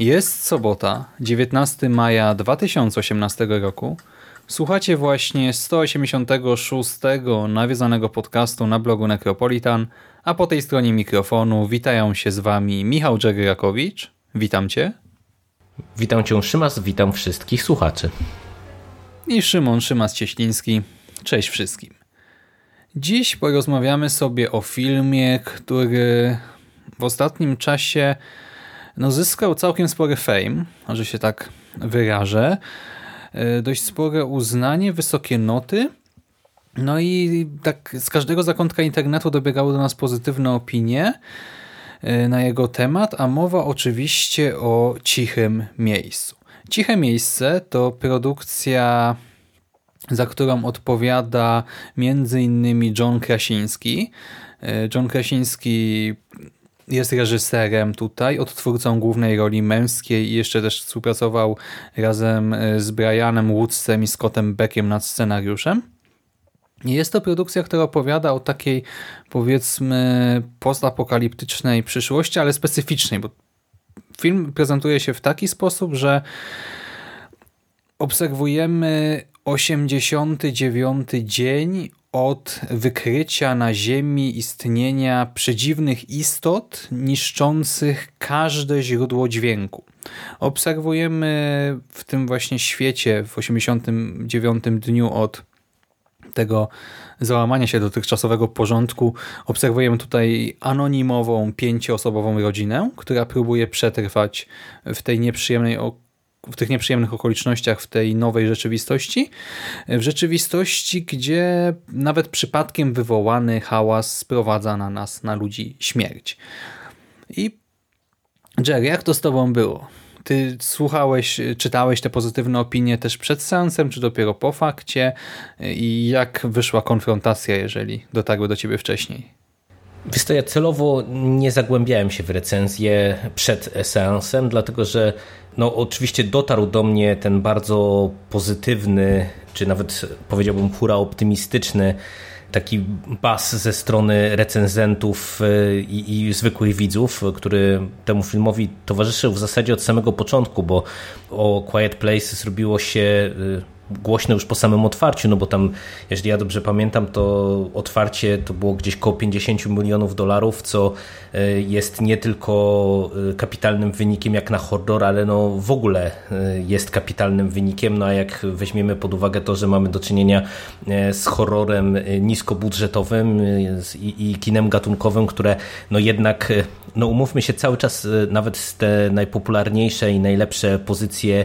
Jest sobota, 19 maja 2018 roku. Słuchacie właśnie 186 nawiązanego podcastu na blogu Necropolitan, a po tej stronie mikrofonu witają się z Wami Michał Dżegrakowicz. Witam Cię. Witam Cię Szymas, witam wszystkich słuchaczy. I Szymon Szymas-Cieśliński. Cześć wszystkim. Dziś porozmawiamy sobie o filmie, który w ostatnim czasie no, zyskał całkiem spory fame, że się tak wyrażę. E, dość spore uznanie, wysokie noty. No i tak z każdego zakątka internetu dobiegały do nas pozytywne opinie e, na jego temat, a mowa oczywiście o Cichym Miejscu. Ciche Miejsce to produkcja, za którą odpowiada między innymi John Krasiński. E, John Krasiński jest reżyserem tutaj, odtwórcą głównej roli męskiej i jeszcze też współpracował razem e, z Brianem Woodsem i Scottem Beckiem nad scenariuszem. Jest to produkcja, która opowiada o takiej powiedzmy postapokaliptycznej przyszłości, ale specyficznej, bo film prezentuje się w taki sposób, że obserwujemy 89 dzień od wykrycia na Ziemi istnienia przedziwnych istot niszczących każde źródło dźwięku. Obserwujemy w tym właśnie świecie w 89 dniu od tego załamania się dotychczasowego porządku obserwujemy tutaj anonimową, pięcioosobową rodzinę, która próbuje przetrwać w tej nieprzyjemnej w tych nieprzyjemnych okolicznościach w tej nowej rzeczywistości. W rzeczywistości, gdzie nawet przypadkiem wywołany hałas sprowadza na nas, na ludzi śmierć. I Jerry, jak to z tobą było? Ty słuchałeś, czytałeś te pozytywne opinie też przed seansem, czy dopiero po fakcie? I jak wyszła konfrontacja, jeżeli dotarły do ciebie wcześniej? Wiesz ja celowo nie zagłębiałem się w recenzję przed seansem, dlatego że no, oczywiście dotarł do mnie ten bardzo pozytywny, czy nawet powiedziałbym hura optymistyczny taki bas ze strony recenzentów e, i, i, zwykłych widzów, który temu filmowi towarzyszył w zasadzie od samego początku, bo o Quiet Place zrobiło się e, głośno już po samym otwarciu, no bo tam, jeżeli ja dobrze pamiętam, to otwarcie to było gdzieś koło 50 milionów dolarów, co e, jest nie tylko e, kapitalnym wynikiem jak na horror, ale no w ogóle e, jest kapitalnym wynikiem, no a jak weźmiemy pod uwagę to, że mamy do czynienia z horrorem niskobudżetowym i, i kinem gatunkowym, które no jednak, no umówmy się cały czas, nawet te najpopularniejsze i najlepsze pozycje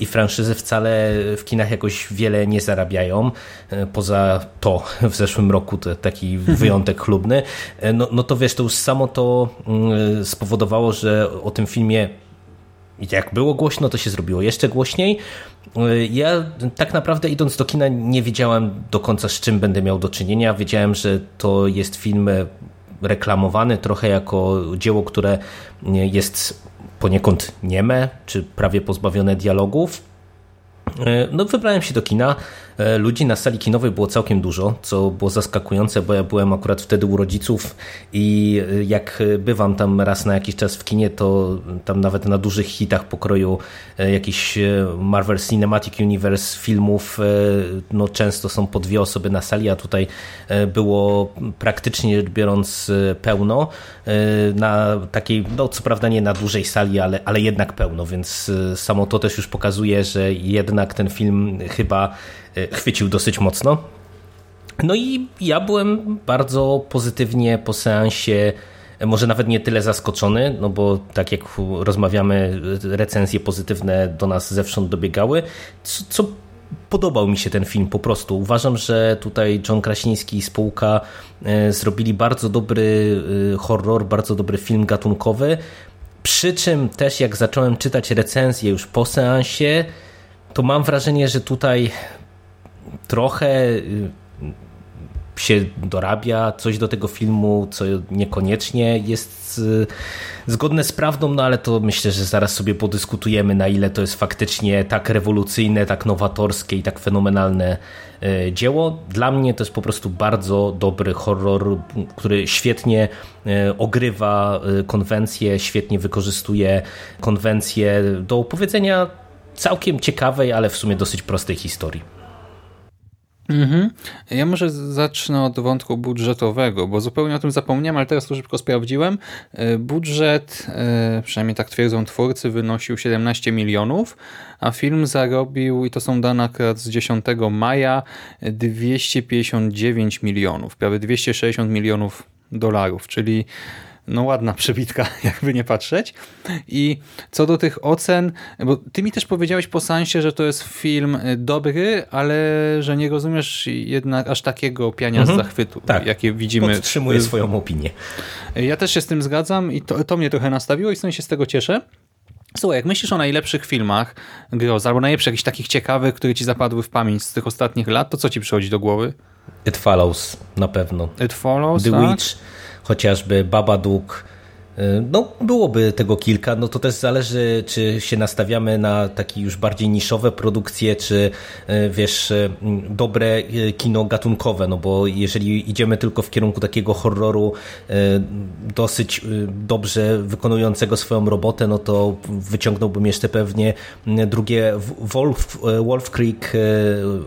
i franszyzy wcale w kinach jakoś wiele nie zarabiają, e, poza to w zeszłym roku to taki mhm. wyjątek chlubny, no, no to wiesz, to już samo to spowodowało, że o tym filmie jak było głośno, to się zrobiło jeszcze głośniej. Ja tak naprawdę idąc do kina nie wiedziałem do końca z czym będę miał do czynienia. Wiedziałem, że to jest film reklamowany trochę jako dzieło, które jest poniekąd nieme, czy prawie pozbawione dialogów. E, no, wybrałem się do kina. e, ludzi na sali kinowej było całkiem dużo, co było zaskakujące, bo ja byłem akurat wtedy u rodziców i e, jak bywam tam raz na jakiś czas w kinie, to tam nawet na dużych hitach pokroju jakichś Marvel Cinematic Universe filmów, no często są po dwie osoby na sali, a tutaj było praktycznie biorąc pełno na takiej, no co prawda nie na dużej sali, ale, ale jednak pełno, więc samo to też już pokazuje, że jednak ten film chyba e, chwycił dosyć mocno. No i ja byłem bardzo pozytywnie po seansie, e, może nawet nie tyle zaskoczony, no bo tak jak rozmawiamy, recenzje pozytywne do nas zewsząd dobiegały, co, co podobał mi się ten film po prostu. Uważam, że tutaj John Krasiński i spółka e, zrobili bardzo dobry horror, bardzo dobry film gatunkowy. Przy czym też jak zacząłem czytać recenzję już po seansie, to mam wrażenie, że tutaj trochę y, się dorabia coś do tego filmu, co niekoniecznie jest y, zgodne z prawdą, no ale to myślę, że zaraz sobie podyskutujemy, na ile to jest faktycznie tak rewolucyjne, tak nowatorskie i tak fenomenalne y, dzieło. Dla mnie to jest po prostu bardzo dobry horror, który świetnie ogrywa konwencje, świetnie wykorzystuje konwencje do opowiedzenia całkiem ciekawej, ale w sumie dosyć prostej historii. Mhm. Ja może zacznę od wątku budżetowego, bo zupełnie o tym zapomniałem, ale teraz to szybko sprawdziłem. E, budżet, e, przynajmniej tak twierdzą twórcy, wynosił 17 milionów, a film zarobił, i to są dane akurat z 10 maja, 259 milionów, prawie 260 milionów dolarów, czyli no ładna przebitka, jakby nie patrzeć. I co do tych ocen, bo ty mi też powiedziałeś po sansie, że to jest film y, dobry, ale że nie rozumiesz jednak aż takiego piania mhm. z zachwytu, tak. jakie widzimy. Podtrzymuję swoją opinię. Ja też się z tym zgadzam i to, to mnie trochę nastawiło i w się z tego cieszę. Słuchaj, jak myślisz o najlepszych filmach Groz, albo najlepszych jakichś takich ciekawych, które ci zapadły w pamięć z tych ostatnich lat, to co ci przychodzi do głowy? It Follows, na pewno. It Follows, The tak? Witch chociażby Babadook, no, byłoby tego kilka, no to też zależy, czy się nastawiamy na takie już bardziej niszowe produkcje, czy y, wiesz, y, dobre kino gatunkowe, no bo jeżeli idziemy tylko w kierunku takiego horroru dosyć dobrze wykonującego swoją robotę, no to wyciągnąłbym jeszcze pewnie drugie Wolf, Wolf Creek,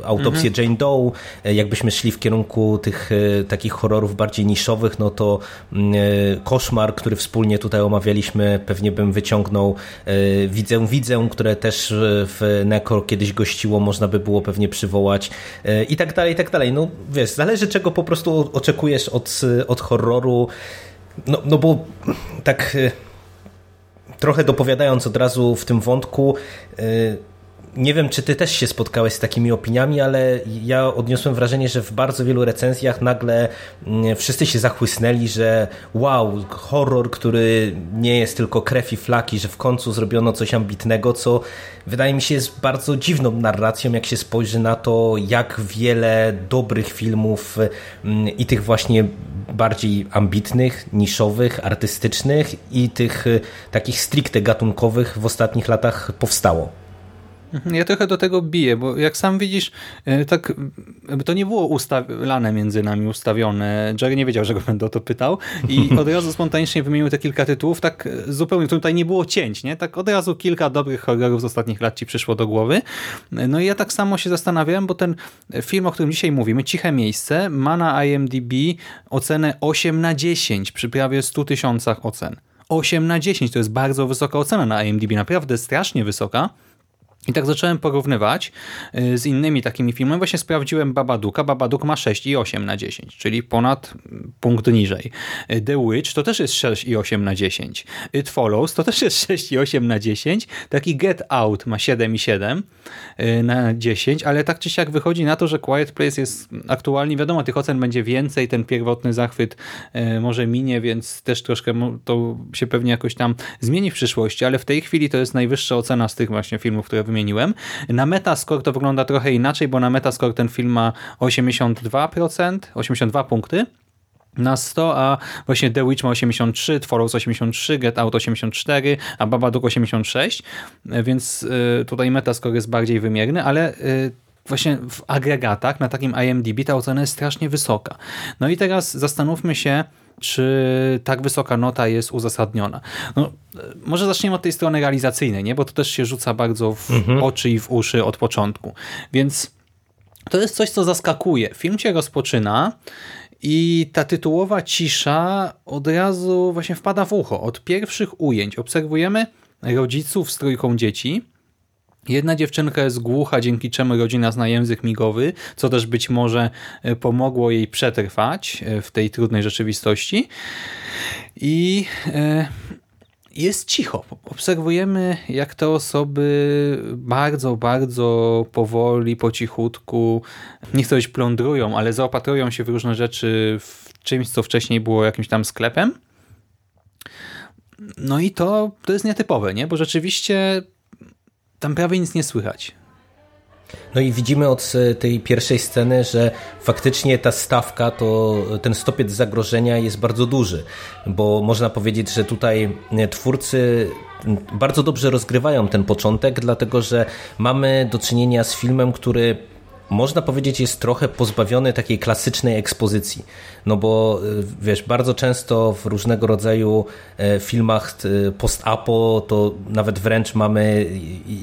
Autopsję mhm. Jane Doe. Jakbyśmy szli w kierunku tych takich horrorów bardziej niszowych, no to e, koszmar, który wspólnie tutaj omawialiśmy, pewnie bym wyciągnął e, Widzę Widzę, które też w Nekor kiedyś gościło, można by było pewnie przywołać e, i tak dalej, i tak dalej. No wiesz, zależy czego po prostu oczekujesz od, od horroru, no, no bo tak trochę dopowiadając od razu w tym wątku, nie wiem, czy ty też się spotkałeś z takimi opiniami, ale ja odniosłem wrażenie, że w bardzo wielu recenzjach nagle mm, wszyscy się zachłysnęli, że wow, horror, który nie jest tylko krew i flaki, że w końcu zrobiono coś ambitnego, co wydaje mi się jest bardzo dziwną narracją, jak się spojrzy na to, jak wiele dobrych filmów mm, i tych właśnie bardziej ambitnych, niszowych, artystycznych i tych y, takich stricte gatunkowych w ostatnich latach powstało. Mhm, ja trochę do tego biję, bo jak sam widzisz, e, tak to nie było ustalane między nami, ustawione. Jerry nie wiedział, że go będę o to pytał i od razu spontanicznie wymienił te kilka tytułów, tak zupełnie, tutaj nie było cięć, nie? Tak od razu kilka dobrych horrorów z ostatnich lat ci przyszło do głowy. No i ja tak samo się zastanawiałem, bo ten film, o którym dzisiaj mówimy, Ciche Miejsce, ma na IMDb ocenę 8 na 10 przy prawie 100 tysiącach ocen. 8 na 10 to jest bardzo wysoka ocena na IMDb, naprawdę strasznie wysoka. I tak zacząłem porównywać y, z innymi takimi filmami. Właśnie sprawdziłem Babaduka. Babadook ma 6,8 na 10, czyli ponad punkt niżej. Y, The Witch to też jest 6,8 na 10. It Follows to też jest 6,8 na 10. Taki Get Out ma 7,7 y, na 10, ale tak czy siak wychodzi na to, że Quiet Place jest aktualnie, wiadomo, tych ocen będzie więcej, ten pierwotny zachwyt może minie, więc też troszkę to się pewnie jakoś tam zmieni w przyszłości, ale w tej chwili to jest najwyższa ocena z tych właśnie filmów, które wymieniłem. Na Metascore to wygląda trochę inaczej, bo na Metascore ten film ma 82%, 82 punkty, na 100, a właśnie The Witch ma 83, Follows 83, Get Out 84, a Babadook 86, więc y, tutaj Metascore jest bardziej wymierny, ale y, właśnie w agregatach, na takim IMDb ta ocena jest strasznie wysoka. No i teraz zastanówmy się, czy tak wysoka nota jest uzasadniona. No, może zaczniemy od tej strony realizacyjnej, nie? bo to też się rzuca bardzo w mhm. oczy i w uszy od początku. Więc to jest coś, co zaskakuje. Film się rozpoczyna i ta tytułowa cisza od razu właśnie wpada w ucho. Od pierwszych ujęć obserwujemy rodziców z trójką dzieci. Jedna dziewczynka jest głucha, dzięki czemu rodzina zna język migowy, co też być może e, pomogło jej przetrwać e, w tej trudnej rzeczywistości. I e, jest cicho. Obserwujemy, jak te osoby bardzo, bardzo powoli, po cichutku, nie chcę plądrują, ale zaopatrują się w różne rzeczy w czymś, co wcześniej było jakimś tam sklepem. No i to, to jest nietypowe, nie? bo rzeczywiście tam prawie nic nie słychać. No i widzimy od e, tej pierwszej sceny, że faktycznie ta stawka, to ten stopiec zagrożenia jest bardzo duży, bo można powiedzieć, że tutaj e, twórcy bardzo dobrze rozgrywają ten początek, dlatego że mamy do czynienia z filmem, który można powiedzieć, jest trochę pozbawiony takiej klasycznej ekspozycji. No bo y, wiesz, bardzo często w różnego rodzaju e, filmach post-apo to nawet wręcz mamy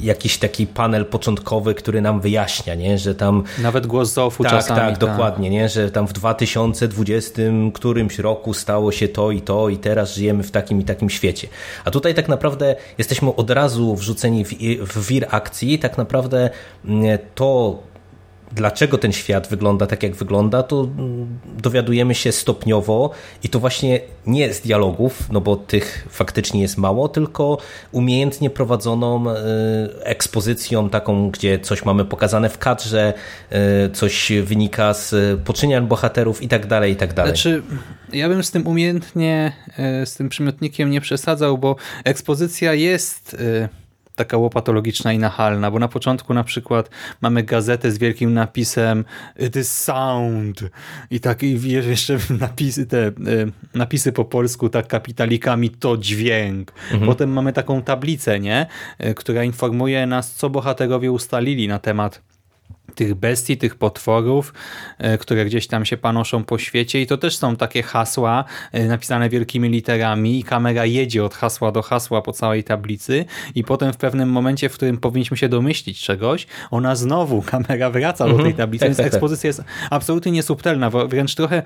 jakiś taki panel początkowy, który nam wyjaśnia, nie? że tam... Nawet głos Zofu tak, czasami. Tak, tak, dokładnie, nie? że tam w 2020 którymś roku stało się to i to i teraz żyjemy w takim i takim świecie. A tutaj tak naprawdę jesteśmy od razu wrzuceni w, w wir akcji, tak naprawdę mm, to dlaczego ten świat wygląda tak, jak wygląda, to dowiadujemy się stopniowo i to właśnie nie z dialogów, no bo tych faktycznie jest mało, tylko umiejętnie prowadzoną e, ekspozycją taką, gdzie coś mamy pokazane w kadrze, e, coś wynika z poczynian bohaterów i tak dalej, i tak dalej. Znaczy, ja bym z tym umiejętnie, e, z tym przymiotnikiem nie przesadzał, bo ekspozycja jest taka łopatologiczna i nachalna, bo na początku na przykład mamy gazetę z wielkim napisem It is sound i tak i jeszcze napisy, te e, napisy po polsku tak kapitalikami to dźwięk. Mhm. Potem mamy taką tablicę, nie? E, która informuje nas, co bohaterowie ustalili na temat tych bestii, tych potworów, e, które gdzieś tam się panoszą po świecie i to też są takie hasła e, napisane wielkimi literami i kamera jedzie od hasła do hasła po całej tablicy i potem w pewnym momencie, w którym powinniśmy się domyślić czegoś, ona znowu, kamera wraca do tej mhm. tablicy, tak, więc tak, tak. ekspozycja jest absolutnie niesubtelna, wręcz trochę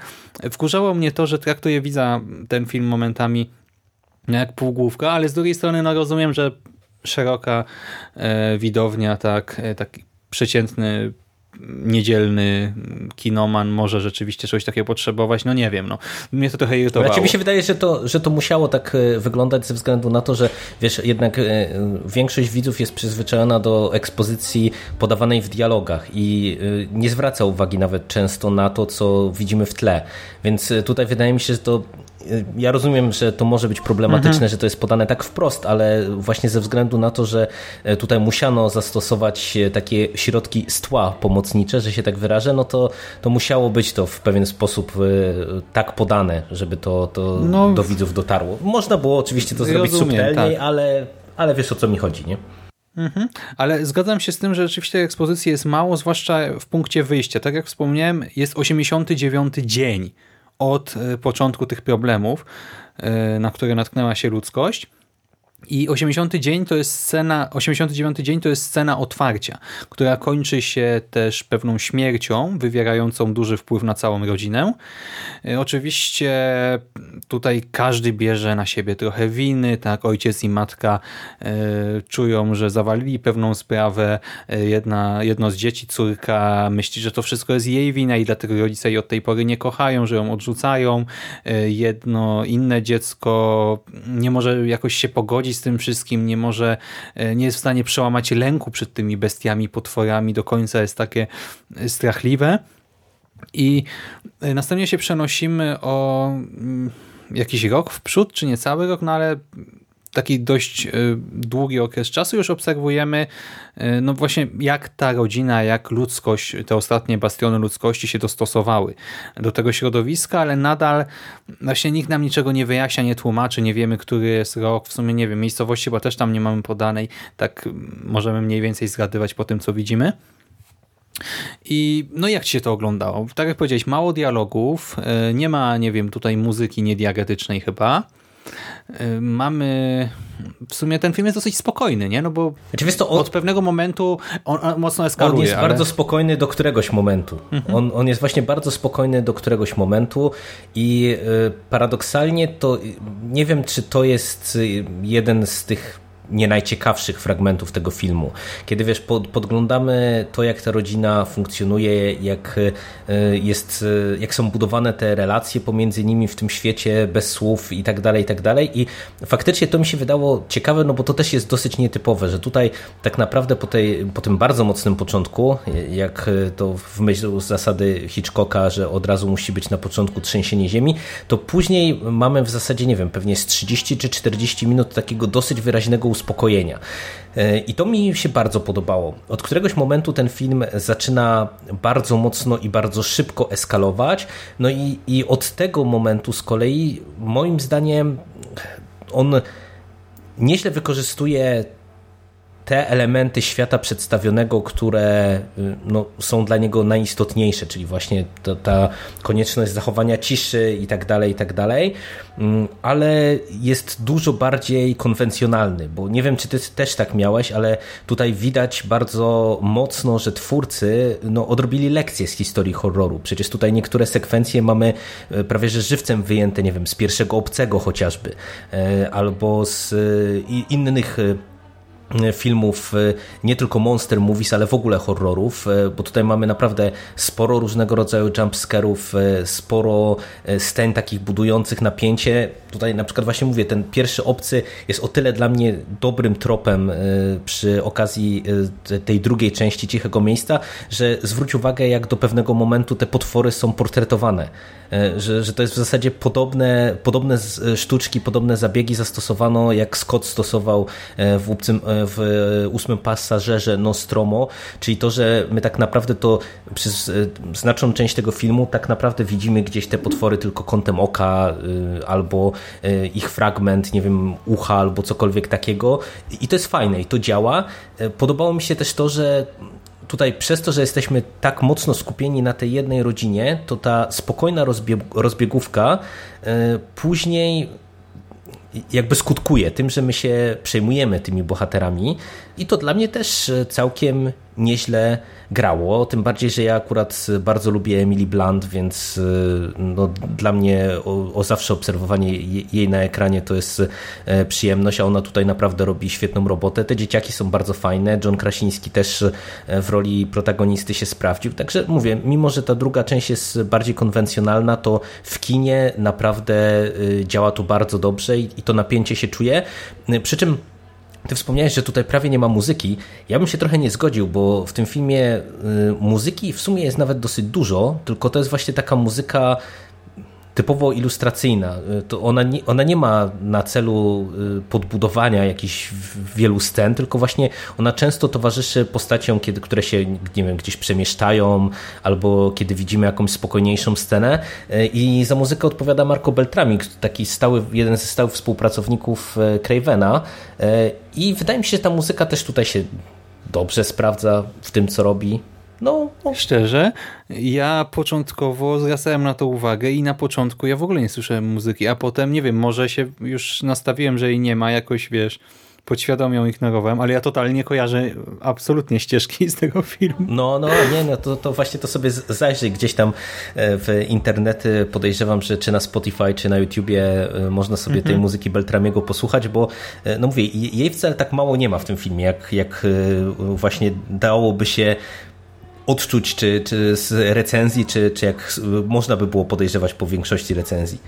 wkurzało mnie to, że traktuje widza ten film momentami jak półgłówka, ale z drugiej strony no rozumiem, że szeroka e, widownia, tak, taki przeciętny niedzielny kinoman może rzeczywiście czegoś takiego potrzebować, no nie wiem, no. Mnie to trochę irytowało. Znaczy mi się wydaje, że to, że to musiało tak e, wyglądać ze względu na to, że wiesz, jednak e, większość widzów jest przyzwyczajona do ekspozycji podawanej w dialogach i e, nie zwraca uwagi nawet często na to, co widzimy w tle. Więc tutaj wydaje mi się, że to ja rozumiem, że to może być problematyczne, mhm. że to jest podane tak wprost, ale właśnie ze względu na to, że e, tutaj musiano zastosować e, takie środki stła pomocnicze, że się tak wyrażę, no to, to musiało być to w pewien sposób e, tak podane, żeby to, to no, do widzów dotarło. Można było oczywiście to zrobić rozumiem, subtelniej, tak. ale, ale wiesz o co mi chodzi, nie? Mhm. Ale zgadzam się z tym, że rzeczywiście ekspozycji jest mało, zwłaszcza w punkcie wyjścia. Tak jak wspomniałem, jest 89 dzień od e, początku tych problemów, e, na które natknęła się ludzkość. I 80 dzień to jest scena, 89 dzień to jest scena otwarcia, która kończy się też pewną śmiercią, wywierającą duży wpływ na całą rodzinę. E, oczywiście tutaj każdy bierze na siebie trochę winy, tak, ojciec i matka e, czują, że zawalili pewną sprawę. E, jedna, jedno z dzieci, córka, myśli, że to wszystko jest jej wina i dlatego rodzice jej od tej pory nie kochają, że ją odrzucają. Jedno inne dziecko nie może jakoś się pogodzić z tym wszystkim, nie może, e, nie jest w stanie przełamać lęku przed tymi bestiami, potworami, do końca jest takie e, strachliwe. I e, następnie się przenosimy o mm, jakiś rok w przód, czy nie cały rok, no ale taki dość e, długi okres czasu już obserwujemy e, no właśnie jak ta rodzina, jak ludzkość, te ostatnie bastiony ludzkości się dostosowały do tego środowiska, ale nadal właśnie nikt nam niczego nie wyjaśnia, nie tłumaczy, nie wiemy, który jest rok, w sumie nie wiem, miejscowości, bo też tam nie mamy podanej, tak możemy mniej więcej zgadywać po tym, co widzimy. I no jak ci się to oglądało? Tak jak powiedziałeś, mało dialogów, e, nie ma, nie wiem, tutaj muzyki niediagetycznej chyba. E, mamy... W sumie ten film jest dosyć spokojny, nie? No bo znaczy, wiesz, to on... od pewnego momentu on, on mocno eskaluje. On jest ale... bardzo spokojny do któregoś momentu. Mhm. On, on jest właśnie bardzo spokojny do któregoś momentu i y, paradoksalnie to nie wiem, czy to jest jeden z tych nie najciekawszych fragmentów tego filmu. Kiedy wiesz, pod, podglądamy to, jak ta rodzina funkcjonuje, jak, e, jest, e, jak są budowane te relacje pomiędzy nimi w tym świecie bez słów i tak dalej, i tak dalej. I faktycznie to mi się wydało ciekawe, no bo to też jest dosyć nietypowe, że tutaj tak naprawdę po, tej, po tym bardzo mocnym początku, jak to w myśl zasady Hitchcocka, że od razu musi być na początku trzęsienie ziemi, to później mamy w zasadzie, nie wiem, pewnie z 30 czy 40 minut takiego dosyć wyraźnego. E, I to mi się bardzo podobało. Od któregoś momentu ten film zaczyna bardzo mocno i bardzo szybko eskalować. No i, i od tego momentu z kolei, moim zdaniem, on nieźle wykorzystuje te elementy świata przedstawionego, które y, no, są dla niego najistotniejsze, czyli właśnie to, ta konieczność zachowania ciszy i tak dalej, i tak dalej, mm, ale jest dużo bardziej konwencjonalny, bo nie wiem, czy ty też tak miałeś, ale tutaj widać bardzo mocno, że twórcy no, odrobili lekcje z historii horroru. Przecież tutaj niektóre sekwencje mamy y, prawie że żywcem wyjęte, nie wiem, z pierwszego obcego chociażby, y, albo z innych filmów e, nie tylko monster movies, ale w ogóle horrorów, e, bo tutaj mamy naprawdę sporo różnego rodzaju jumpscarów, e, sporo scen takich budujących napięcie. Tutaj na przykład właśnie mówię, ten pierwszy obcy jest o tyle dla mnie dobrym tropem przy okazji tej drugiej części Cichego Miejsca, że zwróć uwagę jak do pewnego momentu te potwory są portretowane że, że to jest w zasadzie podobne, podobne sztuczki, podobne zabiegi zastosowano, jak Scott stosował w, łupcym, w ósmym pasażerze Nostromo, czyli to, że my tak naprawdę to przez e, znaczną część tego filmu tak naprawdę widzimy gdzieś te potwory tylko kątem oka e, albo e, ich fragment, nie wiem, ucha albo cokolwiek takiego i to jest fajne i to działa. Podobało mi się też to, że tutaj przez to, że jesteśmy tak mocno skupieni na tej jednej rodzinie, to ta spokojna rozbiegówka później jakby skutkuje tym, że my się przejmujemy tymi bohaterami. I to dla mnie też całkiem nieźle grało, tym bardziej, że ja akurat bardzo lubię Emily Blunt, więc y, no, dla mnie o, o, zawsze obserwowanie jej na ekranie to jest e, przyjemność, a ona tutaj naprawdę robi świetną robotę. Te dzieciaki są bardzo fajne, John Krasiński też e, w roli protagonisty się sprawdził, także mówię, mimo, że ta druga część jest bardziej konwencjonalna, to w kinie naprawdę y, działa tu bardzo dobrze i, i to napięcie się czuje, przy czym ty wspomniałeś, że tutaj prawie nie ma muzyki. Ja bym się trochę nie zgodził, bo w tym filmie y, muzyki w sumie jest nawet dosyć dużo, tylko to jest właśnie taka muzyka typowo ilustracyjna. Y, to ona, nie, ona nie ma na celu y, podbudowania jakichś wielu scen, tylko właśnie ona często towarzyszy postaciom, kiedy, które się nie wiem, gdzieś przemieszczają, albo kiedy widzimy jakąś spokojniejszą scenę. Y, I za muzykę odpowiada Marco Beltrami, taki stały, jeden ze stałych współpracowników Cravena. I wydaje mi się, że ta muzyka też tutaj się dobrze sprawdza w tym, co robi. No, no, szczerze, ja początkowo zwracałem na to uwagę i na początku ja w ogóle nie słyszałem muzyki, a potem, nie wiem, może się już nastawiłem, że jej nie ma, jakoś, wiesz, podświadomie ją ignorowałem, ale ja totalnie kojarzę absolutnie ścieżki z tego filmu. No, no, nie, no to, to właśnie to sobie zajrzyj gdzieś tam e, w internety, podejrzewam, że czy na Spotify, czy na YouTubie e, można sobie tej mhm. muzyki Beltramiego posłuchać, bo e, no mówię, jej wcale tak mało nie ma w tym filmie, jak, jak właśnie dałoby się odczuć, czy, czy z recenzji, czy, czy jak można by było podejrzewać po większości recenzji.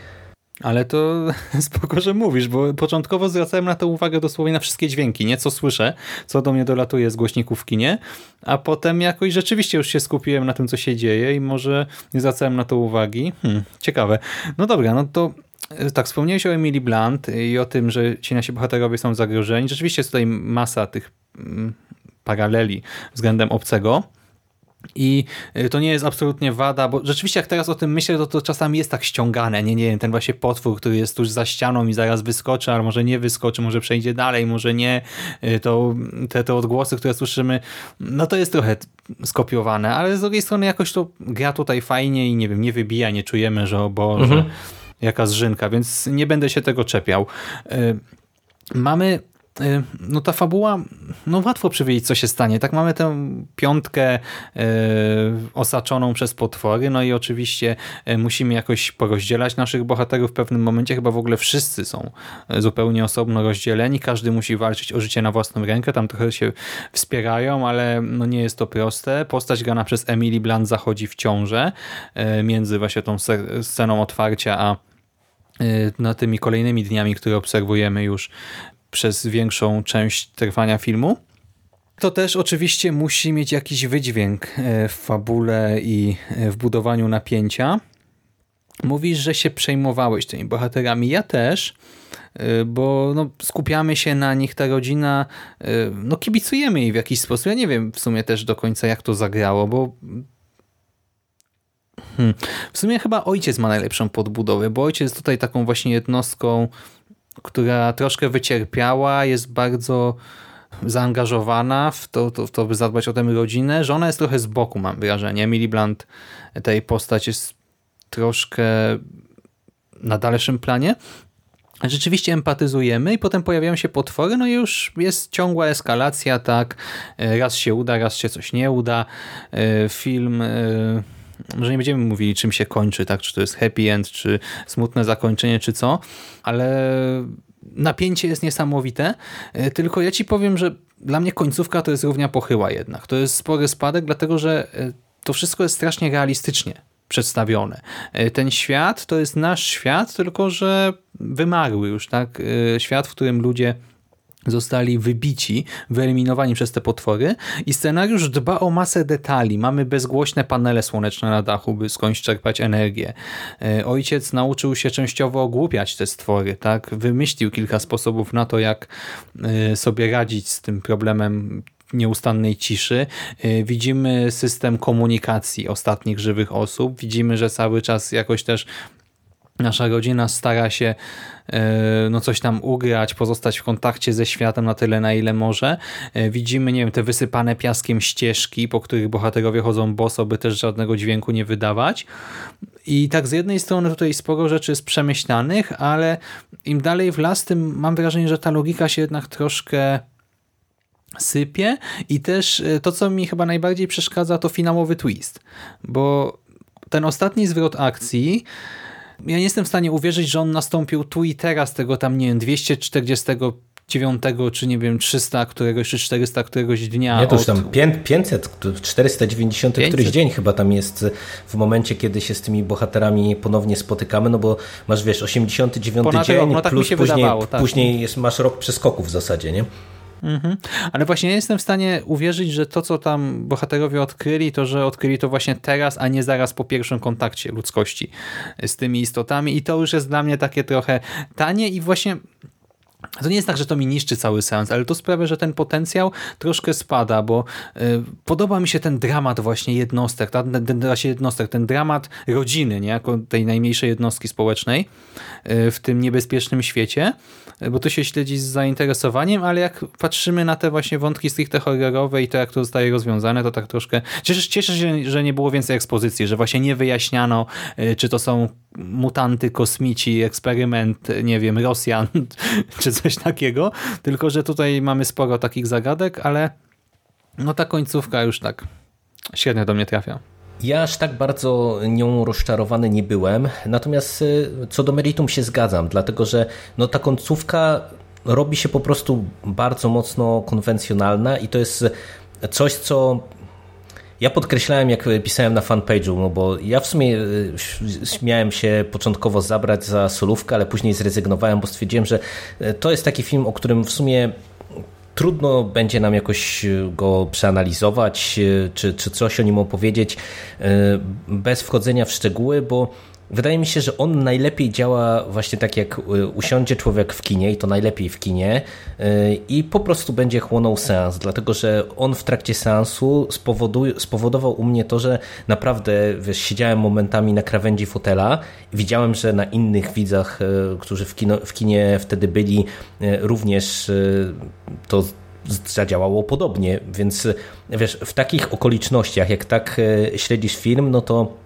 Ale to spoko, że mówisz, bo początkowo zwracałem na to uwagę dosłownie na wszystkie dźwięki, nie co słyszę, co do mnie dolatuje z głośników w kinie, a potem jakoś rzeczywiście już się skupiłem na tym, co się dzieje i może nie zwracałem na to uwagi. Hmm, ciekawe. No dobra, no to e, tak, wspomniałeś o Emily Blunt i o tym, że ci nasi bohaterowie są zagrożeni. Rzeczywiście jest tutaj masa tych mm, paraleli względem obcego, I y, to nie jest absolutnie wada, bo rzeczywiście jak teraz o tym myślę, to to czasami jest tak ściągane, nie, nie wiem, ten właśnie potwór, który jest tuż za ścianą i zaraz wyskoczy, ale może nie wyskoczy, może przejdzie dalej, może nie, y, to te, te odgłosy, które słyszymy, no to jest trochę skopiowane, ale z drugiej strony jakoś to gra tutaj fajnie i nie wiem, nie wybija, nie czujemy, że o Boże, mhm. jaka zrzynka, więc nie będę się tego czepiał. Y, mamy no ta fabuła, no łatwo przewidzieć, co się stanie. Tak mamy tę piątkę y, osaczoną przez potwory, no i oczywiście y, musimy jakoś porozdzielać naszych bohaterów w pewnym momencie. Chyba w ogóle wszyscy są zupełnie osobno rozdzieleni. Każdy musi walczyć o życie na własną rękę. Tam trochę się wspierają, ale no nie jest to proste. Postać grana przez Emily Blunt zachodzi w ciążę między właśnie tą sceną otwarcia a na tymi kolejnymi dniami, które obserwujemy już przez większą część trwania filmu. To też oczywiście musi mieć jakiś wydźwięk e, w fabule i e, w budowaniu napięcia. Mówisz, że się przejmowałeś tymi bohaterami. Ja też, e, bo no, skupiamy się na nich, ta rodzina, no kibicujemy jej w jakiś sposób. Ja nie wiem w sumie też do końca jak to zagrało, bo hmm. w sumie chyba ojciec ma najlepszą podbudowę, bo ojciec jest tutaj taką właśnie jednostką która troszkę wycierpiała, jest bardzo zaangażowana w to, to, to, by zadbać o tę rodzinę. Żona jest trochę z boku, mam wrażenie. Millie Blunt, tej postać jest troszkę na dalszym planie. Rzeczywiście empatyzujemy i potem pojawiają się potwory, no i już jest ciągła eskalacja, tak, raz się uda, raz się coś nie uda. E, film może nie będziemy mówili, czym się kończy, tak? Czy to jest happy end, czy smutne zakończenie, czy co, ale napięcie jest niesamowite, e, tylko ja ci powiem, że dla mnie końcówka to jest równia pochyła jednak. To jest spory spadek, dlatego że e, to wszystko jest strasznie realistycznie przedstawione. E, ten świat to jest nasz świat, tylko że wymarły już, tak? Świat, w którym ludzie zostali wybici, wyeliminowani przez te potwory i scenariusz dba o masę detali. Mamy bezgłośne panele słoneczne na dachu, by skądś czerpać energię. E, ojciec nauczył się częściowo ogłupiać te stwory, tak? Wymyślił kilka sposobów na to, jak e, sobie radzić z tym problemem nieustannej ciszy. E, widzimy system komunikacji ostatnich żywych osób. Widzimy, że cały czas jakoś też nasza rodzina stara się e, no coś tam ugrać, pozostać w kontakcie ze światem na tyle, na ile może. E, widzimy, nie wiem, te wysypane piaskiem ścieżki, po których bohaterowie chodzą boso, by też żadnego dźwięku nie wydawać. I tak z jednej strony tutaj sporo rzeczy jest przemyślanych, ale im dalej w las, tym mam wrażenie, że ta logika się jednak troszkę sypie i też e, to, co mi chyba najbardziej przeszkadza, to finałowy twist, bo ten ostatni zwrot akcji ja nie jestem w stanie uwierzyć, że on nastąpił tu i teraz tego tam, nie wiem, 249 czy nie wiem, 300 któregoś, czy 400 któregoś dnia. Nie, to już tam 500, 490 500. któryś dzień chyba tam jest w momencie, kiedy się z tymi bohaterami ponownie spotykamy, no bo masz, wiesz, 89 Ponad dzień, rok, no tak plus później, wydawało, tak. później jest, masz rok przeskoku w zasadzie, nie? Mhm. Ale właśnie nie jestem w stanie uwierzyć, że to, co tam bohaterowie odkryli, to, że odkryli to właśnie teraz, a nie zaraz po pierwszym kontakcie ludzkości z tymi istotami i to już jest dla mnie takie trochę tanie i właśnie to nie jest tak, że to mi niszczy cały sens, ale to sprawia, że ten potencjał troszkę spada, bo y, podoba mi się ten dramat właśnie jednostek, ten, ten, właśnie jednostek, ten dramat rodziny, nie? jako tej najmniejszej jednostki społecznej y, w tym niebezpiecznym świecie, bo to się śledzi z zainteresowaniem, ale jak patrzymy na te właśnie wątki stricte horrorowe i to, jak to zostaje rozwiązane, to tak troszkę cieszę, cieszę się, że nie było więcej ekspozycji, że właśnie nie wyjaśniano, czy to są mutanty, kosmici, eksperyment, nie wiem, Rosjan, czy coś takiego, tylko że tutaj mamy sporo takich zagadek, ale no ta końcówka już tak średnio do mnie trafia. Ja aż tak bardzo nią rozczarowany nie byłem, natomiast y, co do meritum się zgadzam, dlatego że no, ta końcówka robi się po prostu bardzo mocno konwencjonalna i to jest coś, co ja podkreślałem, jak pisałem na fanpage'u, no bo ja w sumie e, miałem się początkowo zabrać za solówkę, ale później zrezygnowałem, bo stwierdziłem, że e, to jest taki film, o którym w sumie trudno będzie nam jakoś go przeanalizować, e, czy, czy coś o nim opowiedzieć bez wchodzenia w szczegóły, bo Wydaje mi się, że on najlepiej działa właśnie tak jak y, usiądzie człowiek w kinie i to najlepiej w kinie y, i po prostu będzie chłonął seans, dlatego że on w trakcie seansu spowodował u mnie to, że naprawdę wiesz, siedziałem momentami na krawędzi fotela widziałem, że na innych widzach, y, którzy w, kino, w kinie wtedy byli, również to zadziałało podobnie, więc wiesz, w takich okolicznościach, jak tak śledzisz film, no to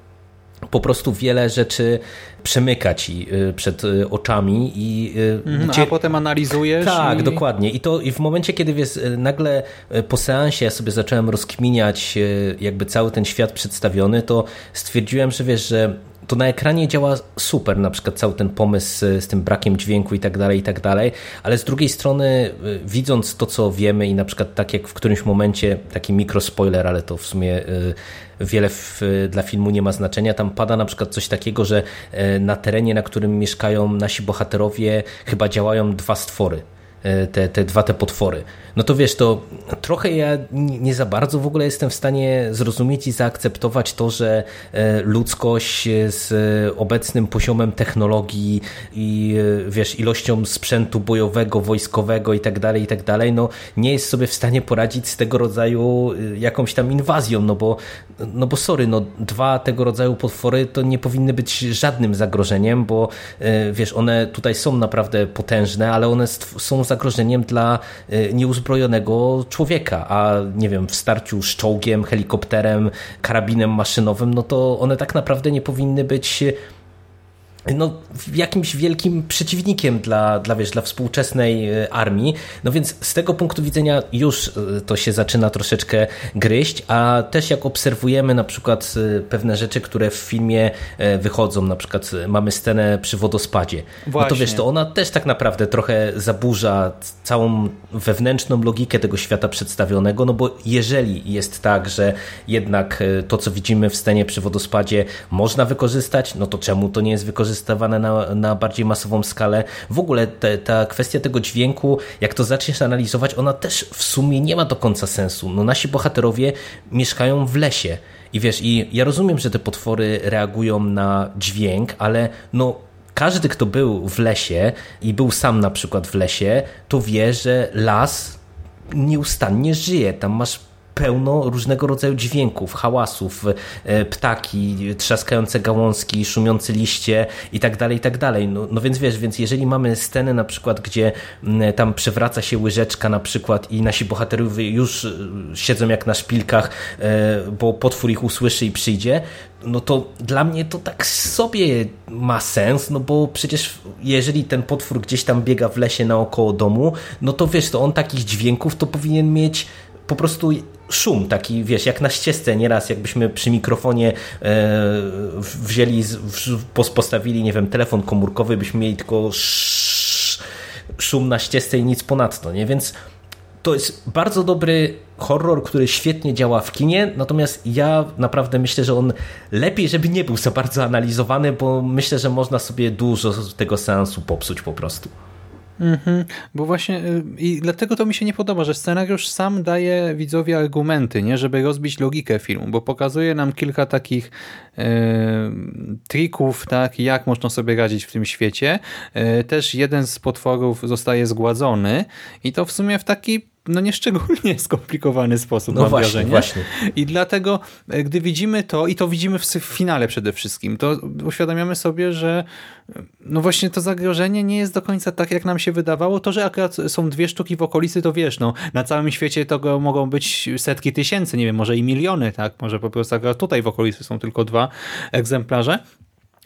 po prostu wiele rzeczy przemyka ci y, przed y, oczami i mhm, a potem analizujesz tak, i... dokładnie. I to i w momencie, kiedy wiesz, nagle po seansie ja sobie zacząłem rozkminiać jakby cały ten świat przedstawiony, to stwierdziłem, że wiesz, że to na ekranie działa super, na przykład cały ten pomysł z, z tym brakiem dźwięku i tak dalej, i tak dalej, ale z drugiej strony y, widząc to, co wiemy i na przykład tak jak w którymś momencie, taki mikrospoiler, ale to w sumie y, wiele w, dla filmu nie ma znaczenia, tam pada na przykład coś takiego, że y, na terenie, na którym mieszkają nasi bohaterowie, chyba działają dwa stwory te, te dwa te potwory. No to wiesz, to trochę ja nie za bardzo w ogóle jestem w stanie zrozumieć i zaakceptować to, że e, ludzkość z obecnym poziomem technologii i e, wiesz, ilością sprzętu bojowego, wojskowego i tak dalej, i tak dalej, no nie jest sobie w stanie poradzić z tego rodzaju e, jakąś tam inwazją, no bo, no bo sorry, no dwa tego rodzaju potwory to nie powinny być żadnym zagrożeniem, bo wiesz, one tutaj są naprawdę potężne, ale one są zagrożeniem dla nieuzbrojonych uzbrojonego człowieka, a nie wiem, w starciu z czołgiem, helikopterem, karabinem maszynowym, no to one tak naprawdę nie powinny być no, jakimś wielkim przeciwnikiem dla, dla, wiesz, dla współczesnej e, armii. No więc z tego punktu widzenia już e, to się zaczyna troszeczkę gryźć, a też jak obserwujemy na przykład e, pewne rzeczy, które w filmie wychodzą, na przykład mamy scenę przy wodospadzie. Właśnie. No to wiesz, to ona też tak naprawdę trochę zaburza całą wewnętrzną logikę tego świata przedstawionego, no bo jeżeli jest tak, że jednak to, co widzimy w scenie przy wodospadzie można wykorzystać, no to czemu to nie jest wykorzystane wykorzystywane na, na bardziej masową skalę. W ogóle te, ta kwestia tego dźwięku, jak to zaczniesz analizować, ona też w sumie nie ma do końca sensu. No nasi bohaterowie mieszkają w lesie. I wiesz, i ja rozumiem, że te potwory reagują na dźwięk, ale no każdy, kto był w lesie i był sam na przykład w lesie, to wie, że las nieustannie żyje. Tam masz pełno różnego rodzaju dźwięków, hałasów, e, ptaki, trzaskające gałązki, szumiące liście i tak dalej, i tak dalej. No, no więc wiesz, więc jeżeli mamy scenę na przykład, gdzie tam przewraca się łyżeczka na przykład i nasi bohaterowie już e, siedzą jak na szpilkach, e, bo potwór ich usłyszy i przyjdzie, no to dla mnie to tak sobie ma sens, no bo przecież jeżeli ten potwór gdzieś tam biega w lesie naokoło domu, no to wiesz, to on takich dźwięków to powinien mieć po prostu szum taki, wiesz, jak na ścieżce nieraz, jakbyśmy przy mikrofonie e, wzięli, postawili, nie wiem, telefon komórkowy, byśmy mieli tylko szum na ścieżce i nic ponadto, nie? Więc to jest bardzo dobry horror, który świetnie działa w kinie, natomiast ja naprawdę myślę, że on lepiej, żeby nie był za bardzo analizowany, bo myślę, że można sobie dużo tego seansu popsuć po prostu. Mhm, bo właśnie y, i dlatego to mi się nie podoba, że scenariusz sam daje widzowi argumenty, nie, żeby rozbić logikę filmu, bo pokazuje nam kilka takich e, trików, tak, jak można sobie radzić w tym świecie. E, też jeden z potworów zostaje zgładzony i to w sumie w taki no nieszczególnie skomplikowany sposób, no mam właśnie, wrażenie. Właśnie. I dlatego, e, gdy widzimy to, i to widzimy w finale przede wszystkim, to uświadamiamy sobie, że e, no właśnie to zagrożenie nie jest do końca tak, jak nam się wydawało. To, że akurat są dwie sztuki w okolicy, to wiesz, no, na całym świecie tego mogą być setki tysięcy, nie wiem, może i miliony, tak? Może po prostu akurat tutaj w okolicy są tylko dwa egzemplarze.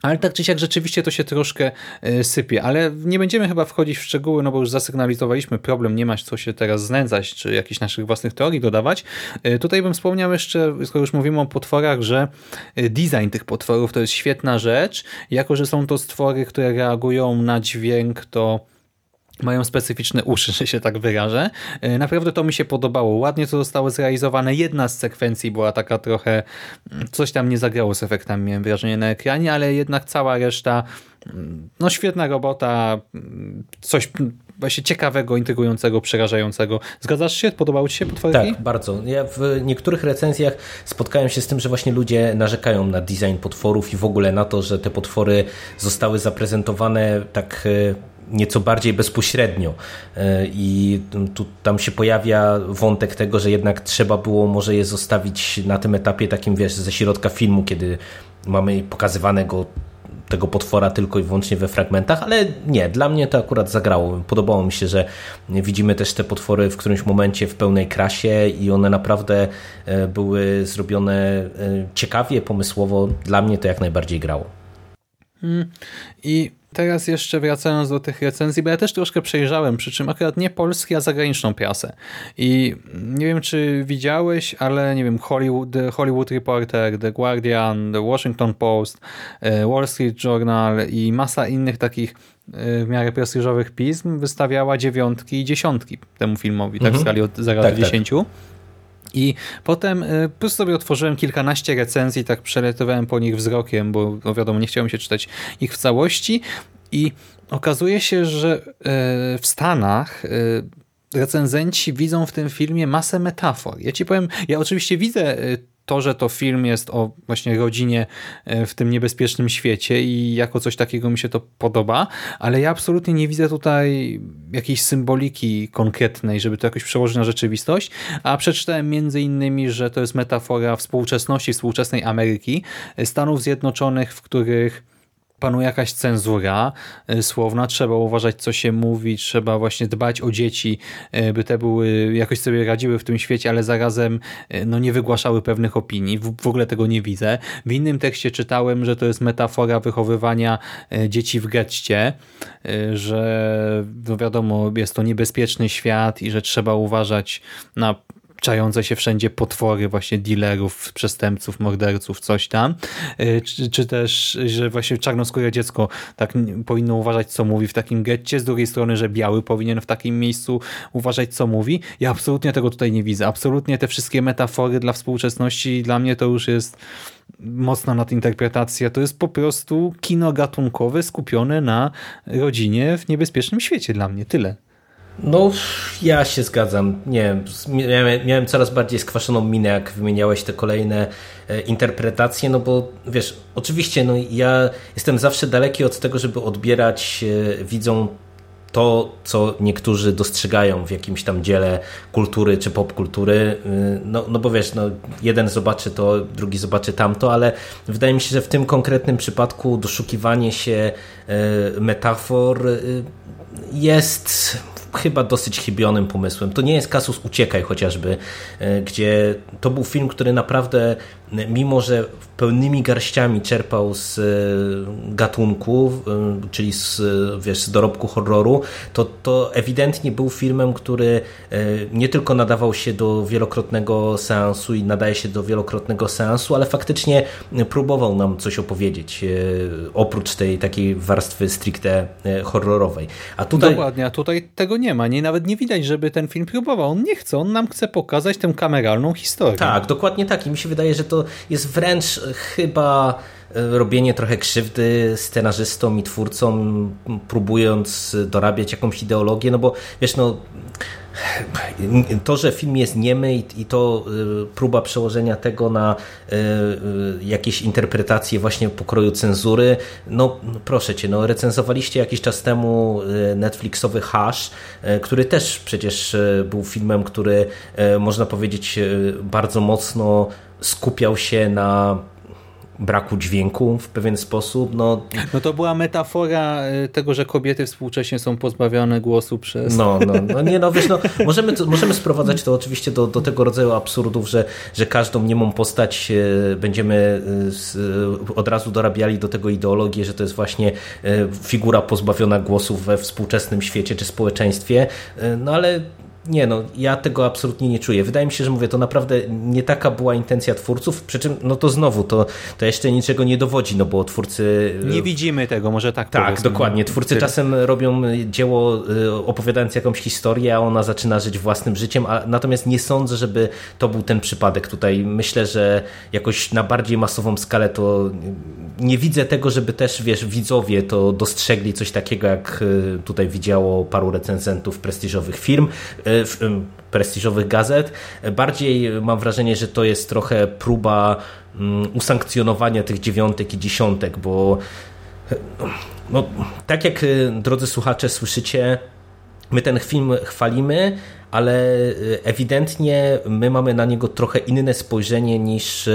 Ale tak czy siak rzeczywiście to się troszkę e, sypie, ale nie będziemy chyba wchodzić w szczegóły, no bo już zasygnalizowaliśmy problem, nie masz co się teraz znęcać, czy jakichś naszych własnych teorii dodawać. E, tutaj bym wspomniał jeszcze, skoro już mówimy o potworach, że e, design tych potworów to jest świetna rzecz, jako że są to stwory, które reagują na dźwięk, to mają specyficzne uszy, że się tak wyrażę. E, naprawdę to mi się podobało. Ładnie to zostało zrealizowane. Jedna z sekwencji była taka trochę, mm, coś tam nie zagrało z efektami, miałem wrażenie na ekranie, ale jednak cała reszta, mm, no świetna robota, mm, coś właśnie ciekawego, intrygującego, przerażającego. Zgadzasz się? Podobały Ci się potwory? Tak, bardzo. Ja w niektórych recenzjach spotkałem się z tym, że właśnie ludzie narzekają na design potworów i w ogóle na to, że te potwory zostały zaprezentowane tak e, nieco bardziej bezpośrednio e, i tu, tam się pojawia wątek tego, że jednak trzeba było może je zostawić na tym etapie takim, wiesz, ze środka filmu, kiedy mamy pokazywanego tego potwora tylko i wyłącznie we fragmentach, ale nie, dla mnie to akurat zagrało. Podobało mi się, że widzimy też te potwory w którymś momencie w pełnej krasie i one naprawdę e, były zrobione e, ciekawie, pomysłowo. Dla mnie to jak najbardziej grało. Hmm. I teraz jeszcze wracając do tych recenzji, bo ja też troszkę przejrzałem, przy czym akurat nie polski, a zagraniczną prasę. I nie wiem, czy widziałeś, ale nie wiem, Hollywood, The Hollywood Reporter, The Guardian, The Washington Post, e, Wall Street Journal i masa innych takich e, w miarę prestiżowych pism wystawiała dziewiątki i dziesiątki temu filmowi, tak w mhm. skali od 0 tak, do 10. Tak. I potem y, po sobie otworzyłem kilkanaście recenzji, tak przeletowałem po nich wzrokiem, bo no wiadomo, nie chciałem się czytać ich w całości i okazuje się, że y, w Stanach y, recenzenci widzą w tym filmie masę metafor. Ja ci powiem, ja oczywiście widzę to, że to film jest o właśnie rodzinie e, w tym niebezpiecznym świecie i jako coś takiego mi się to podoba, ale ja absolutnie nie widzę tutaj jakiejś symboliki konkretnej, żeby to jakoś przełożyć na rzeczywistość, a przeczytałem między innymi, że to jest metafora współczesności, współczesnej Ameryki, Stanów Zjednoczonych, w których panuje jakaś cenzura e, słowna, trzeba uważać, co się mówi, trzeba właśnie dbać o dzieci, e, by te były, jakoś sobie radziły w tym świecie, ale zarazem e, no, nie wygłaszały pewnych opinii. W, w ogóle tego nie widzę. W innym tekście czytałem, że to jest metafora wychowywania dzieci w getcie, że no wiadomo, jest to niebezpieczny świat i że trzeba uważać na czające się wszędzie potwory właśnie dealerów, przestępców, morderców, coś tam. Y, czy, czy też, że właśnie czarnoskóre dziecko tak powinno uważać, co mówi w takim getcie. Z drugiej strony, że biały powinien w takim miejscu uważać, co mówi. Ja absolutnie tego tutaj nie widzę. Absolutnie te wszystkie metafory dla współczesności, dla mnie to już jest mocna nadinterpretacja. To jest po prostu kino gatunkowe skupione na rodzinie w niebezpiecznym świecie dla mnie. Tyle. No, ja się zgadzam. Nie, miałem, miałem coraz bardziej skwaszoną minę, jak wymieniałeś te kolejne e, interpretacje, no bo wiesz, oczywiście, no ja jestem zawsze daleki od tego, żeby odbierać e, widzom to, co niektórzy dostrzegają w jakimś tam dziele kultury czy popkultury. E, no, no bo wiesz, no, jeden zobaczy to, drugi zobaczy tamto, ale wydaje mi się, że w tym konkretnym przypadku doszukiwanie się metafor jest chyba dosyć chybionym pomysłem. To nie jest Kasus Uciekaj chociażby, e, gdzie to był film, który naprawdę, mimo że pełnymi garściami czerpał z e, gatunku, e, czyli z, wiesz, z dorobku horroru, to, to ewidentnie był filmem, który nie tylko nadawał się do wielokrotnego seansu i nadaje się do wielokrotnego seansu, ale faktycznie próbował nam coś opowiedzieć, oprócz tej takiej warstwy stricte horrorowej. A tutaj... Dokładnie, a tutaj tego nie ma. Nie, nawet nie widać, żeby ten film próbował. On nie chce, on nam chce pokazać tę kameralną historię. Tak, dokładnie tak. I mi się wydaje, że to jest wręcz chyba e, robienie trochę krzywdy scenarzystom i twórcom, próbując dorabiać jakąś ideologię, no bo wiesz, no to, że film jest niemy i to y, próba przełożenia tego na jakieś interpretacje właśnie pokroju cenzury, no proszę cię, no recenzowaliście jakiś czas temu Netflixowy Hash, który też przecież był filmem, który można powiedzieć bardzo mocno skupiał się na braku dźwięku w pewien sposób. No, no to była metafora y, tego, że kobiety współcześnie są pozbawione głosu przez... No, no, no nie, no wiesz, no, możemy, możemy sprowadzać to oczywiście do, do tego rodzaju absurdów, że, że każdą niemą postać y, będziemy y, od razu dorabiali do tego ideologię, że to jest właśnie figura pozbawiona głosów we współczesnym świecie czy społeczeństwie, no ale nie no, ja tego absolutnie nie czuję. Wydaje mi się, że mówię, to naprawdę nie taka była intencja twórców, przy czym, no to znowu, to, to jeszcze niczego nie dowodzi, no bo twórcy... Nie widzimy tego, może tak Tak, dokładnie. Twórcy Tyle. czasem robią dzieło opowiadając jakąś historię, a ona zaczyna żyć własnym życiem, a natomiast nie sądzę, żeby to był ten przypadek tutaj. Myślę, że jakoś na bardziej masową skalę to nie widzę tego, żeby też, wiesz, widzowie to dostrzegli coś takiego, jak tutaj widziało paru recenzentów prestiżowych firm, prestiżowych gazet. Bardziej mam wrażenie, że to jest trochę próba mm, usankcjonowania tych dziewiątek i dziesiątek, bo no, tak jak drodzy słuchacze słyszycie, my ten film chwalimy, ale ewidentnie my mamy na niego trochę inne spojrzenie niż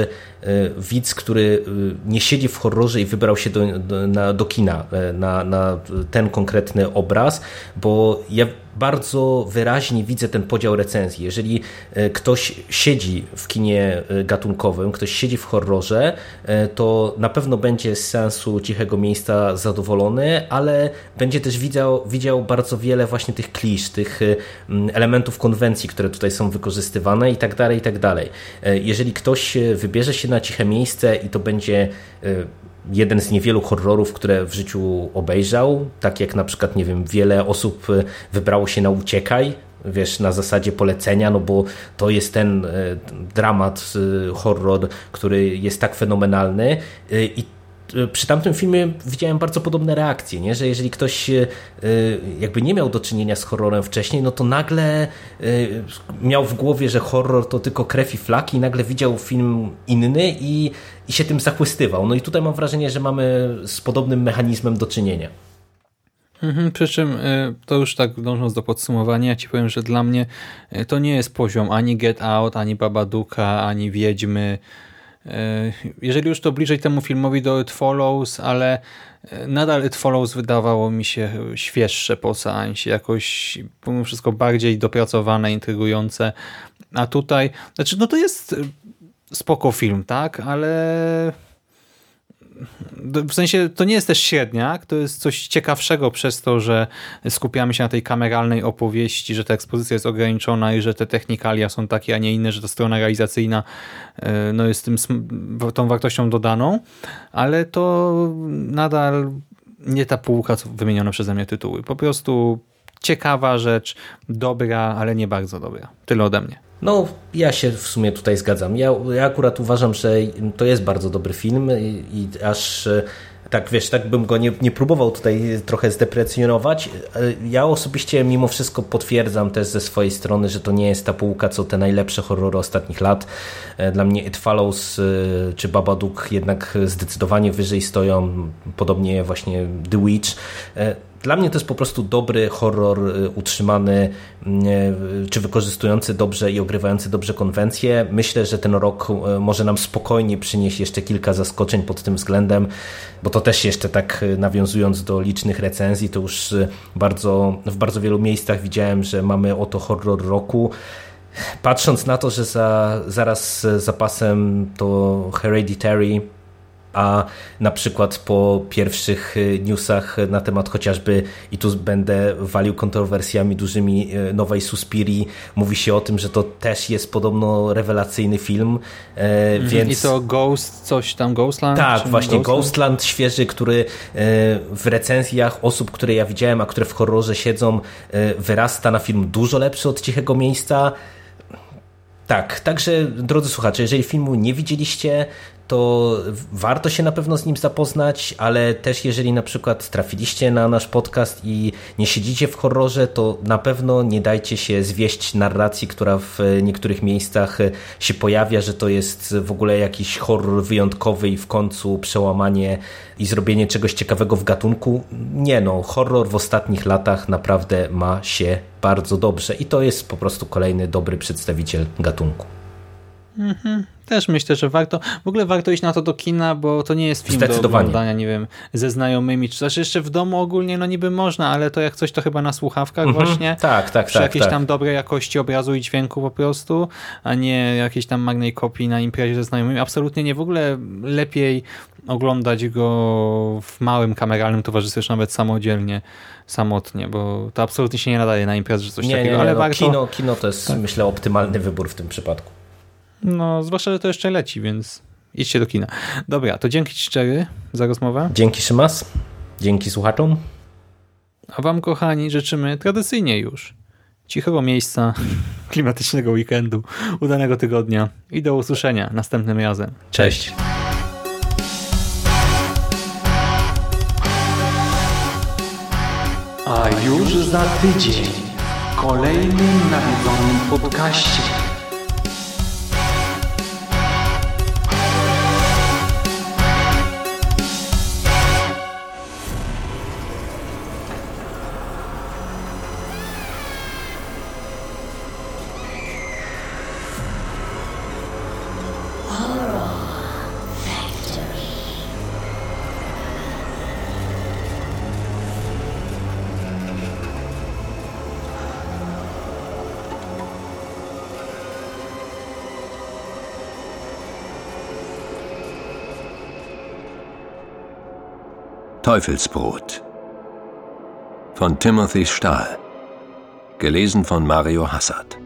widz, który nie siedzi w horrorze i wybrał się do, do, do kina na, na ten konkretny obraz, bo ja bardzo wyraźnie widzę ten podział recenzji. Jeżeli e, ktoś siedzi w kinie e, gatunkowym, ktoś siedzi w horrorze, e, to na pewno będzie z sensu Cichego Miejsca zadowolony, ale będzie też widział, widział bardzo wiele właśnie tych klisz, tych elementów konwencji, które tutaj są wykorzystywane i tak dalej, i tak dalej. Jeżeli ktoś wybierze się na Ciche Miejsce i to będzie jeden z niewielu horrorów, które w życiu obejrzał, tak jak na przykład, nie wiem, wiele osób e, wybrało się na Uciekaj, wiesz, na zasadzie polecenia, no bo to jest ten e, dramat, e, horror, który jest tak fenomenalny i przy tamtym filmie widziałem bardzo podobne reakcje, nie? że jeżeli ktoś e, jakby nie miał do czynienia z horrorem wcześniej, no to nagle miał w głowie, że horror to tylko krew i flaki i nagle widział film inny i, i się tym zachłystywał. No i tutaj mam wrażenie, że mamy z podobnym mechanizmem do czynienia. Mhm, przy czym to już tak dążąc do podsumowania, ja ci powiem, że dla mnie to nie jest poziom ani Get Out, ani Babaduka, ani Wiedźmy, jeżeli już to bliżej temu filmowi do It Follows, ale e, nadal It Follows wydawało mi się świeższe po seansie, jakoś pomimo wszystko bardziej dopracowane, intrygujące, a tutaj, znaczy no to jest spoko film, tak, ale w sensie to nie jest też średniak, to jest coś ciekawszego przez to, że skupiamy się na tej kameralnej opowieści, że ta ekspozycja jest ograniczona i że te technikalia są takie, a nie inne, że ta strona realizacyjna e, no, jest tym, tą wartością dodaną, ale to nadal nie ta półka, co wymieniono przeze mnie tytuły. Po prostu ciekawa rzecz, dobra, ale nie bardzo dobra. Tyle ode mnie. No, ja się w sumie tutaj zgadzam. Ja, ja akurat uważam, że to jest bardzo dobry film i, i aż e, tak wiesz, tak bym go nie, nie próbował tutaj trochę zdeprecjonować. E, ja osobiście mimo wszystko potwierdzam też ze swojej strony, że to nie jest ta półka, co te najlepsze horrory ostatnich lat. E, dla mnie It Follows czy Babadook jednak zdecydowanie wyżej stoją, podobnie właśnie The Witch. Dla mnie to jest po prostu dobry horror y, utrzymany, y, czy wykorzystujący dobrze i ogrywający dobrze konwencje. Myślę, że ten rok y, może nam spokojnie przynieść jeszcze kilka zaskoczeń pod tym względem, bo to też jeszcze tak nawiązując do licznych recenzji, to już bardzo, w bardzo wielu miejscach widziałem, że mamy oto horror roku. Patrząc na to, że za, zaraz zapasem to Hereditary a na przykład po pierwszych y, newsach na temat chociażby, i tu będę walił kontrowersjami dużymi y, nowej Suspiri, mówi się o tym, że to też jest podobno rewelacyjny film, mm, więc... I to Ghost, coś tam, Ghostland? Tak, właśnie Ghostland? Ghostland świeży, który w recenzjach osób, które ja widziałem, a które w horrorze siedzą, wyrasta na film dużo lepszy od Cichego Miejsca, tak, także drodzy słuchacze, jeżeli filmu nie widzieliście, to warto się na pewno z nim zapoznać, ale też jeżeli na przykład trafiliście na nasz podcast i nie siedzicie w horrorze, to na pewno nie dajcie się zwieść narracji, która w niektórych miejscach się pojawia, że to jest w ogóle jakiś horror wyjątkowy i w końcu przełamanie i zrobienie czegoś ciekawego w gatunku. Nie no, horror w ostatnich latach naprawdę ma się bardzo dobrze i to jest po prostu kolejny dobry przedstawiciel gatunku. Też myślę, że warto, w ogóle warto iść na to do kina, bo to nie jest film do oglądania, nie wiem, ze znajomymi, czy też jeszcze w domu ogólnie, no niby można, ale to jak coś to chyba na słuchawkach właśnie. Tak, tak, Przy tak. jakiejś tak. tam dobrej jakości obrazu i dźwięku po prostu, a nie jakiejś tam magnej kopii na imprezie ze znajomymi. Absolutnie nie. W ogóle lepiej oglądać go w małym kameralnym towarzystwie, czy nawet samodzielnie, samotnie, bo to absolutnie się nie nadaje na imprezę, czy coś Nie, nie, takiego, nie, ale no, warto... kino, kino to jest, myślę, optymalny wybór w tym przypadku. No, zwłaszcza, że to jeszcze leci, więc idźcie do kina. Dobra, to dzięki Ci szczery za rozmowę. Dzięki Szymas, dzięki słuchaczom. A Wam, kochani, życzymy tradycyjnie już cichego miejsca, klimatycznego weekendu, udanego tygodnia i do usłyszenia następnym razem. Cześć. A już za tydzień w kolejnym nawiedzonym podcaście. Teufelsbrot von Timothy Stahl. Gelesen von Mario Hassard.